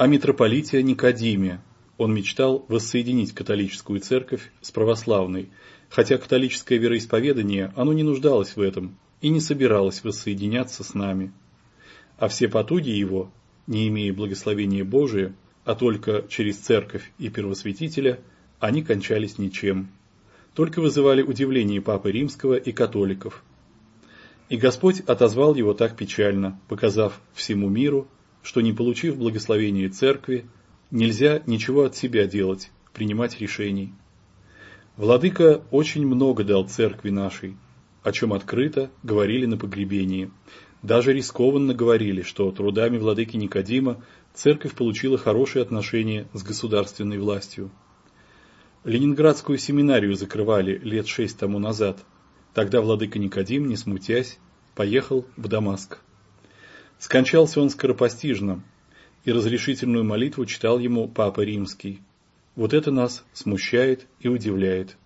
о митрополите Никодиме. Он мечтал воссоединить католическую церковь с православной, хотя католическое вероисповедание, оно не нуждалось в этом и не собиралось воссоединяться с нами. А все потуги его, не имея благословения Божия, а только через церковь и первосвятителя, они кончались ничем. Только вызывали удивление Папы Римского и католиков. И Господь отозвал его так печально, показав всему миру, что не получив благословения церкви, нельзя ничего от себя делать, принимать решений. Владыка очень много дал церкви нашей, о чем открыто говорили на погребении. Даже рискованно говорили, что трудами владыки Никодима церковь получила хорошие отношения с государственной властью. Ленинградскую семинарию закрывали лет шесть тому назад. Тогда владыка Никодим, не смутясь, поехал в Дамаск. Скончался он скоропостижно, и разрешительную молитву читал ему Папа Римский. Вот это нас смущает и удивляет.